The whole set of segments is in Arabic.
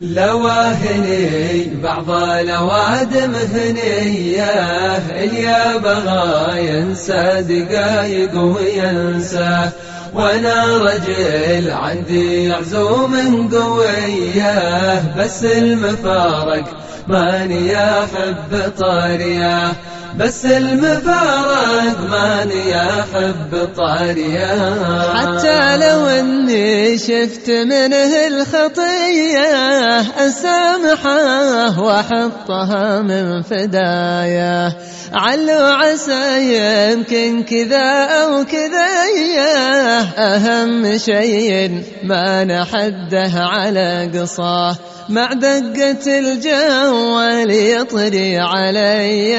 لواهني بعض الأوادم هنية اللي بغى ينسى دقايق وينسى. وأنا رجل عندي عزوم قوية بس المفارق ماني احب طارية. بس المفارق ماني احب طارية. حتى لو اني شفت منه الخطية أسامحه وأحطها من فداية. علو عسى يمكن كذا أو كذا أهم شيء ما نحده على قصاه مع دقة الجوال يطري علي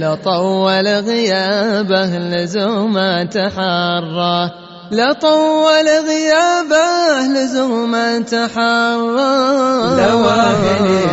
لطول غيابه لزوم تحرى. لطول غيابه لزوم تحرى لواهني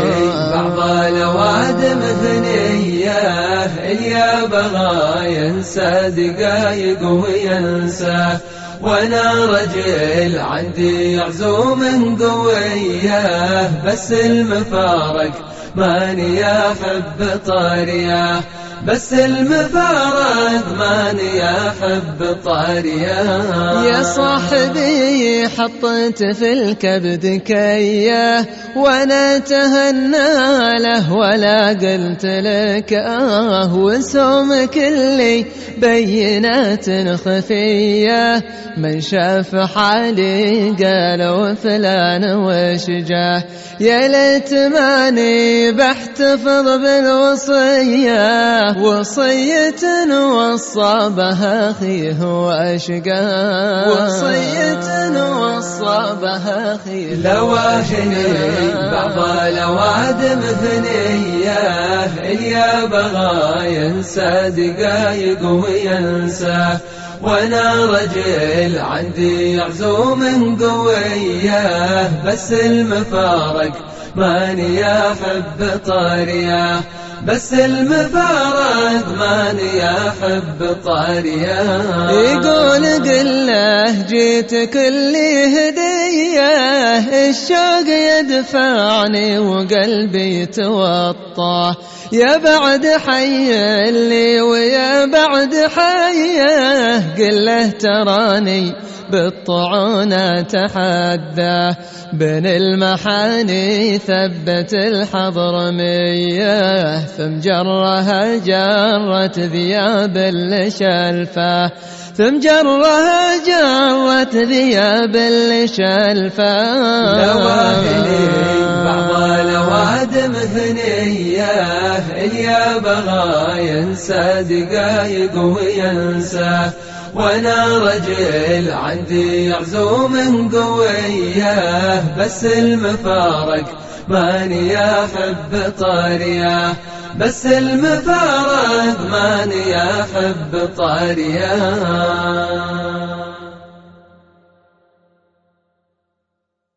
بعض الأوادم ثنية اللي بغى ينسى دقايق وينسى وأنا رجل عندي عزوم قوية بس المفارق ماني احب طاريه بس المفارق ماني احب طاريه يا صاحبي حطيت في الكبد كيه وأنا تهنى له ولا قلت لك آه وسومك اللي بينات خفية. من شاف حالي قالوا فلان وش جاه يا ليت ماني بحتفظ بالوصيه وصية وصى بها أخيه وأشقاه وصية وصى بها أخيه. لواهني بعض الأوادم ثنية اللي بغى ينسى دقايق وينسى وأنا رجل عندي عزوم قوية بس المفارق ماني احب طارية. بس المفارق ماني احب طاريه يقول قل له جيت كل هدية. الشوق يدفعني وقلبي يتوطى. يا بعد حي اللي ويا بعد حيه قل له تراني بالطعون تحدى بين المحاني ثبت الحضرمية ثم جرها جرت ذياب الشلفة ثم جرها جرت ذياب الشلفة لواهلي بعض الأوادم ثنية اللي بغى ينسى دقايق وينسى. وأنا رجل عندي عزوم قوية بس المفارق ماني أحب طارية. بس المفارق ماني أحب طارية.